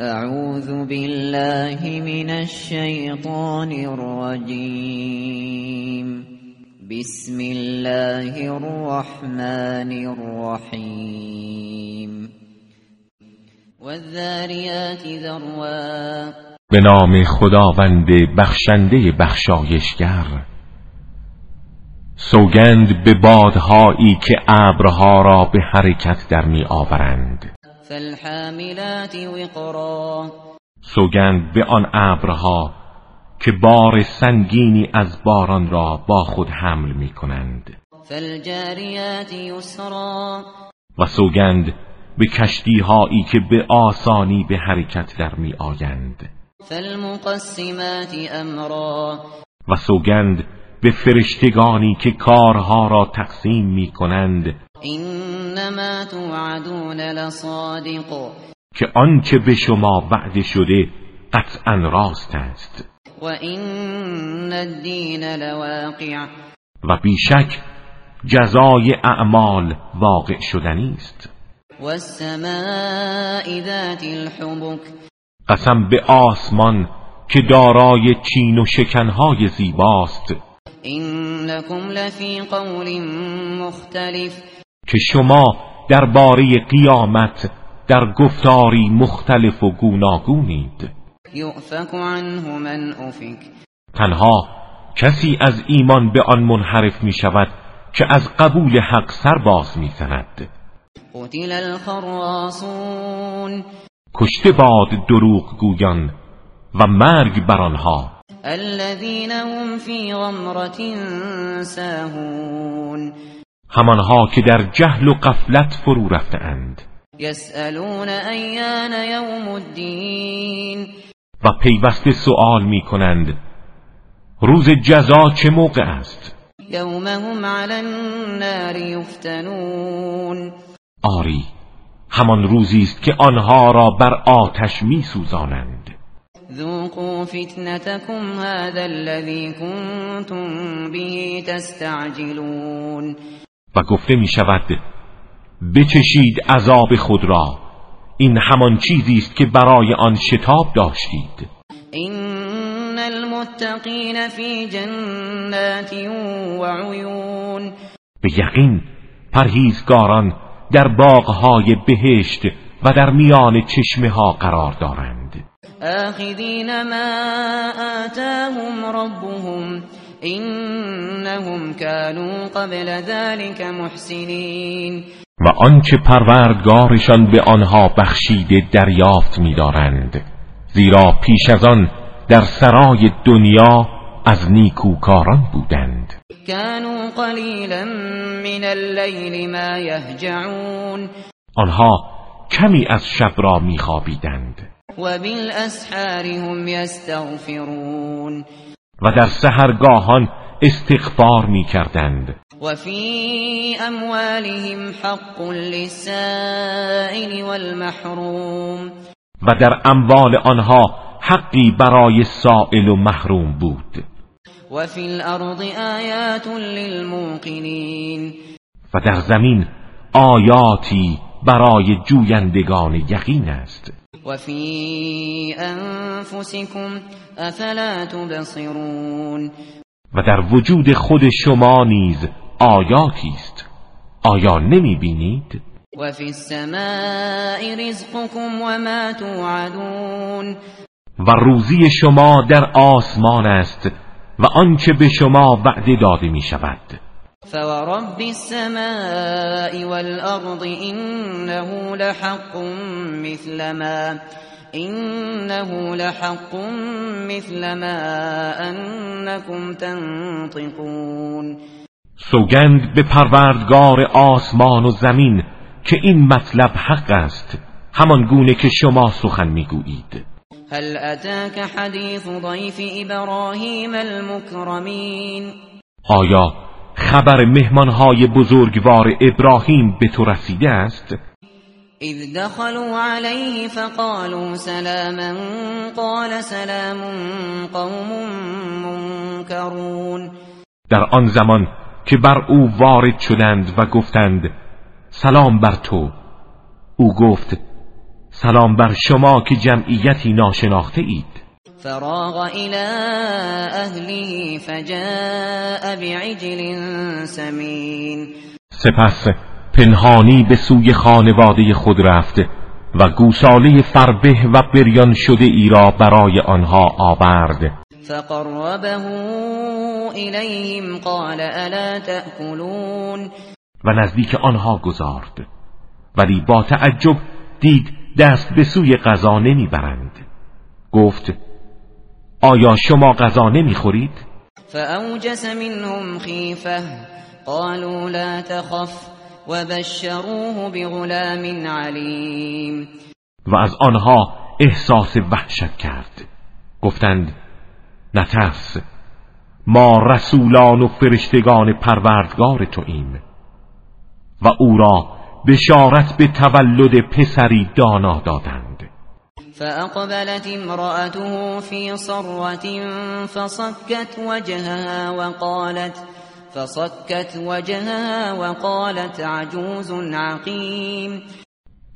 اعوذ بالله من الشیطان الرجیم بسم الله الرحمن الرحیم والذاریات ذروا. به نام خداوند بخشنده بخشایشگر. سوگند به بادهایی که ابرها را به حرکت در می آورند فالحاملات وقرا. سوگند به آن ابرها که بار سنگینی از باران را با خود حمل می کنند فالجاریات یسرا و سوگند به کشتی هایی که به آسانی به حرکت در می آیند. فالمقسمات امرا و سوگند به فرشتگانی که کارها را تقسیم می کنند. انما توعدون لصادق. که آنچه به شما وعده شده قطعا راست است. و این الدین لواقع. و بیشک جزای اعمال واقع شدنی است والسماء ذات الحبك. قسم به آسمان که دارای چین و شکنهای زیباست. انکم لفی قول مختلف. که شما درباره قیامت در گفتاری مختلف و گوناگونید. یؤفک عنه من افک. تنها کسی از ایمان به آن منحرف می شود که از قبول حق سر باز می زند قتل الخراصون. کشته باد دروغ گویان و مرگ بر آنها. الذين هم في غمرة ساهون. همانها که در جهل و قفلت فرو رفتهاند. يسألون أيان يوم الدين و پیوسته سؤال می کنند روز جزا چه موقع است؟ يوم هم على النار يفتنون آری همان روزی است که آنها را بر آتش می سوزانند ذوقوا فتنتكم هذا الذي كنتم به تستعجلون. و گفته می شود بچشید عذاب خود را. این همان چیزی است که برای آن شتاب داشتید. إن المتقين في جنات وعيون به یقین پرهیزگاران در باغهای بهشت و در میان چشمه ها قرار دارند. آخذين ما آتاهم ربهم إنهم كانوا قبل ذلك محسنين. و آنچه پروردگارشان به آنها بخشیده دریافت می‌دارند زیرا پیش از آن در سرای دنیا از نیکوکاران بودند. كانوا قليلا من الليل ما يهجعون. آنها کمی از شب را میخوابیدند. وبالأسحار هم يستغفرون و در سحرگاهان استغفار می‌کردند. وفي أموالهم حق للسائل والمحروم. و در اموال آنها حقی برای سائل و محروم بود. وفي الأرض آيات للموقنين. و در زمین آیاتی برای جویندگان یقین است. وفي أنفسكم أفلا تبصرون و در وجود خود شما نیز آیاتی است آیا نمی بینید؟ وفي السماء رزقكم وما توعدون و روزی شما در آسمان است و آنچه به شما وعده داده می شود فورب السماء والأرض إنه لحق مثل ما إنه لحق مثل ما أنكم تنطقون سوگند به پروردگار آسمان و زمین که این مطلب حق است همان گونه که شما سخن می‌گویید. هل أتاك حديث ضيف إبراهيم المكرمين؟ آیا خبر مهمانهای بزرگوار ابراهیم به تو رسیده است؟ إذ دخلوا عليه فقالوا سلاما قال سلام قوم منكرون در آن زمان که بر او وارد شدند و گفتند سلام بر تو. او گفت سلام بر شما که جمعیتی ناشناخته اید فراغ الى اهله فجاء بعجل سمین سپس پنهانی به سوی خانواده خود رفت و گوساله فربه و بریان شده ای را برای آنها آورد. فقربه الیهم قال الا تأکلون و نزدیک آنها گذارد. ولی با تعجب دید دست به سوی غذا نمی‌برند. گفت آیا شما غذا نمی‌خورید؟ فاوجس منهم خیفه قالوا لا تخف وبشروه بغلام علیم و از آنها احساس وحشت کرد. گفتند نترس ما رسولان و فرشتگان پروردگار تو ایم و او را بشارت به تولد پسری دانا دادند. فأقبلت امرأته في صرة فصكت وجهها وقالت فصكت وجهها وقالت عجوز عقیم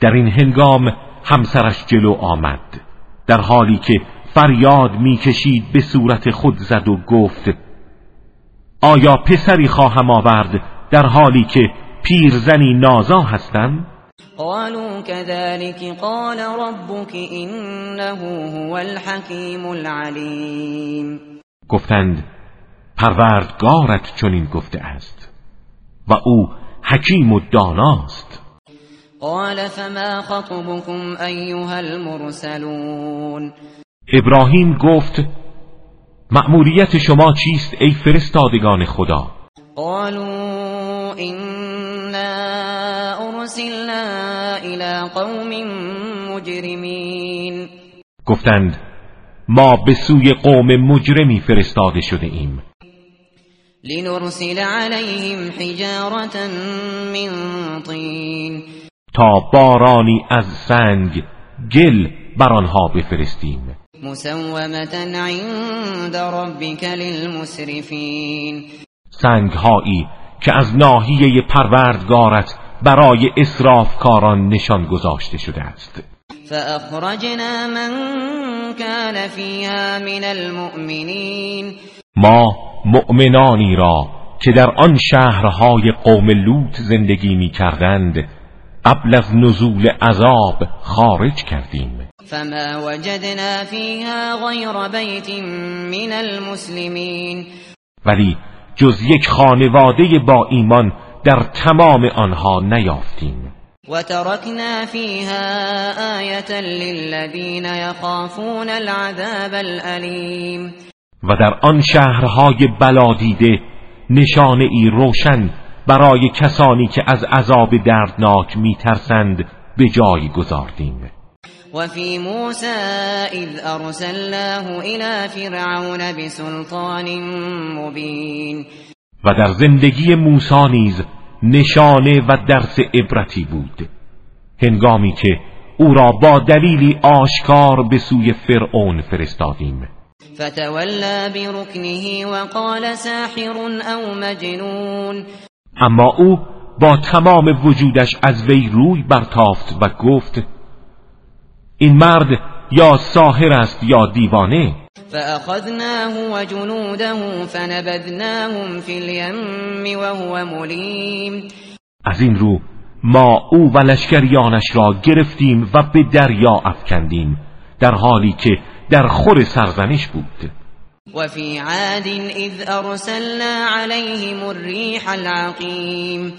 در این هنگام همسرش جلو آمد. در حالی که فریاد می‌کشید به صورت خود زد و گفت آیا پسری خواهم آورد در حالی که پیرزنی نازا هستم؟ قالوا كذلك قال ربك انه هو الحكيم العليم. گفتند پروردگارت چنین گفته است و او حکیم و داناست. قال فما خطبكم ایها المرسلون؟ ابراهیم گفت مأموریت شما چیست ای فرستادگان خدا؟ قالوا ارسلنا الى قوم مجرمین گفتند ما به سوی قوم مجرمی فرستاده شده ایم. لنرسل عليهم حجارة من طین تا بارانی از سنگ گل بر آنها بفرستیم. مسومة عند ربك للمسرفین سنگهایی که از ناحیه پروردگارت برای کاران نشان گذاشته شده است. فاخرجنا من كان فيها من المؤمنین ما مؤمنانی را که در آن شهرهای قوم لوط زندگی می کردند قبل از نزول عذاب خارج کردیم. فما وجدنا فيها غیر بیت من المسلمین ولی جز یک خانواده با ایمان در تمام آنها نیافتیم. و ترکنا فیها آیتا للذین یخافون العذاب الالیم و در آن شهرهای بلادیده نشانه ای روشن برای کسانی که از عذاب دردناک میترسند به جای گذاردیم. و فی موسی اذ ارسلناه الى فرعون بسلطان مبین و در زندگی موسی نیز نشانه و درس عبرتی بود. هنگامی که او را با دلیلی آشکار به سوی فرعون فرستادیم. فتولى بركنه وقال ساحر او مجنون. اما او با تمام وجودش از وی روی برتافت و گفت این مرد یا ساحر است یا دیوانه؟ فأخذناه وجنوده فنبذناهم في اليم وهو ملیم از این رو ما او و لشکریانش را گرفتیم و به دریا افکندیم در حالی که در خور سرزنش بود. و فی عاد اذ ارسلنا علیهم الریح العقیم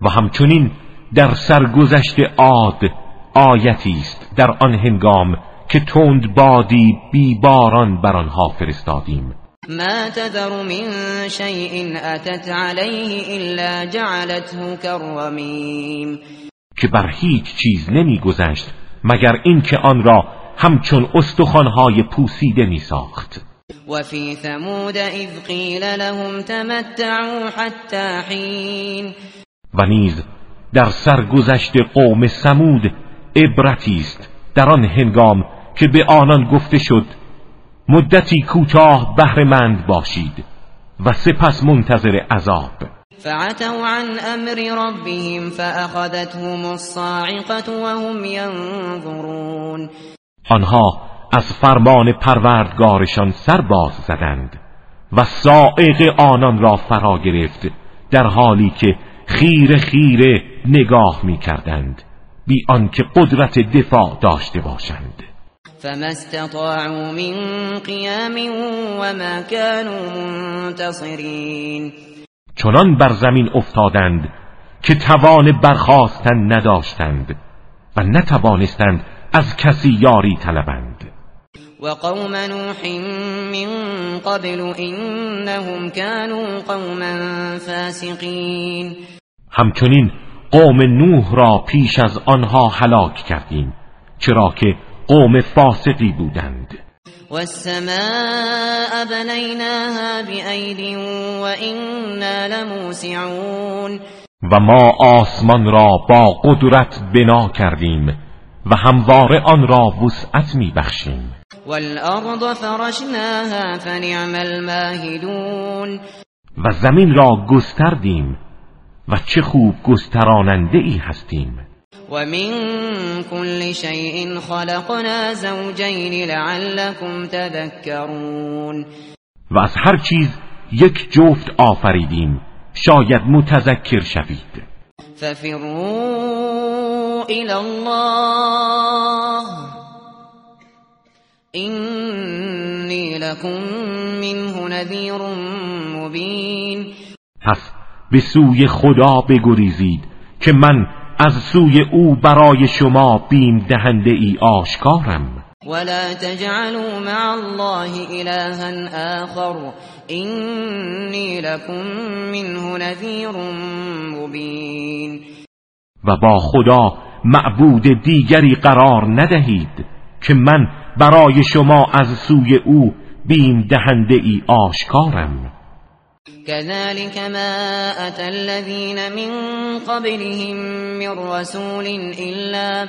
و همچنین در سرگذشت عاد آیتی است در آن هنگام که تند بادی بی باران بر آنها فرستادیم. ما تذر من شیء اتت علیه الا جعلته کرمیم که بر هیچ چیز نمیگذشت مگر اینکه آن را همچون استخوانهای پوسیده می ساخت و فی ثمود اذ قیل لهم تمتعوا حتی حین و نیز در سرگذشت قوم سمود عبرتی است در آن هنگام که به آنان گفته شد مدتی کوتاه بهرهمند باشید و سپس منتظر عذاب. فعتوا عن امر ربهم فاخذتهم الصاعقه وهم ينظرون. آنها از فرمان پروردگارشان سر باز زدند و سائق آنان را فرا گرفت در حالی که خیر خیره نگاه می کردند بی آنکه قدرت دفاع داشته باشند. فما استطاعوا من قیام وما كانوا منتصرین چنان بر زمین افتادند که توان برخواستن نداشتند و نتوانستند از کسی یاری طلبند. وقوم نوح من قبل انهم كانوا قوما فاسقین همچنین قوم نوح را پیش از آنها هلاک کردیم چرا که قوم فاسقی بودند. والسماء بنيناها بأيد وإنا لموسعون. و ما آسمان را با قدرت بنا کردیم و همواره آن را وسعت می بخشیم والارض فرشناها فنعم الماهدون. و زمین را گستردیم و چه خوب گستراننده ای هستیم. و من كل شيء خلقنا زوجين لعلكم تذكرون و از هر چیز یک جفت آفریدیم. شاید متذکر شوید. ففروا الى الله اینی لكم منه نذیر مبین پس به سوی خدا بگریزید که من از سوی او برای شما بیم دهنده ای آشکارم. ولا تجعلوا مع الله إلها آخر إني لكم منه نذیر مبین و با خدا معبود دیگری قرار ندهید که من برای شما از سوی او بیم دهنده ای آشکارم. كذلك ما أتى الذين من قبلهم من رسول إلا,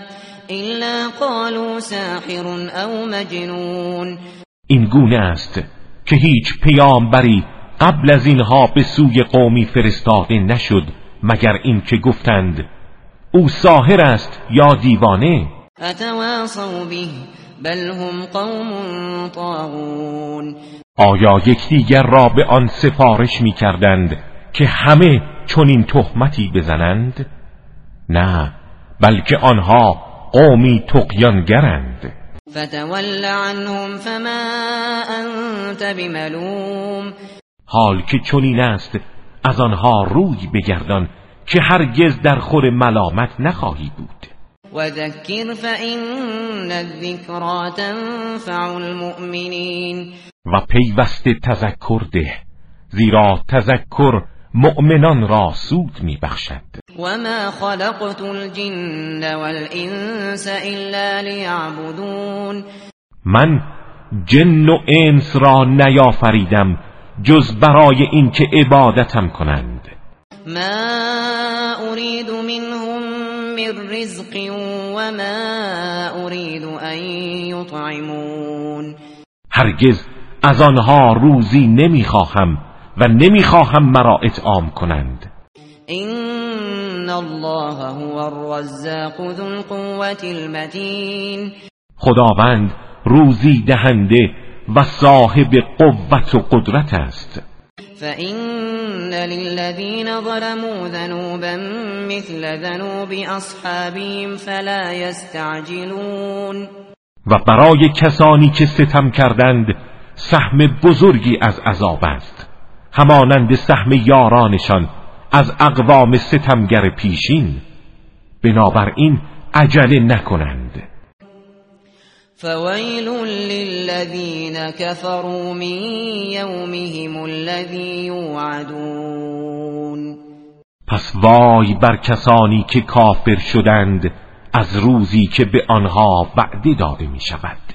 إلا قالوا ساحر أو مجنون. این گونه است که هیچ پیامبری قبل از اینها به سوی قومی فرستاده نشد مگر اینکه گفتند او ساحر است یا دیوانه؟ اتواصوا به بل هم قوم طاغون. آیا یکدیگر را به آن سفارش می کردند که همه چنین تهمتی بزنند؟ نه بلکه آنها قومی تقیانگرند فتول عنهم فما انت بملوم. حال که چنین است از آنها روی بگردان که هرگز در خور ملامت نخواهی بود. و ذکر فإن الذکرى تنفع المؤمنین و پیوسته تذکر ده زیرا تذکر مؤمنان را سود می بخشد و ما خلقت الجن والانس الا لیعبدون من جن و انس را نیافریدم جز برای اینکه عبادتم کنند. ما اريد منهم من رزق وما اريد ان يطعمون. هرگز از آنها روزی نمی‌خواهم و نمی‌خواهم مرا اطعام کنند. این الله هو الرزاق ذو القوة المتین خداوند روزی دهنده و صاحب قوت و قدرت است. فإن للذين ظلموا ذنوبا مثل ذنوب أصحابهم فلا يستعجلون و برای کسانی که ستم کردند سهم بزرگی از عذاب است. همانند سهم یارانشان از اقوام ستمگر پیشین. بنابراین عجله نکنند. فویل للذین كفروا من یومهم الذی یوعدون پس وای بر کسانی که کافر شدند از روزی که به آنها وعده داده می شود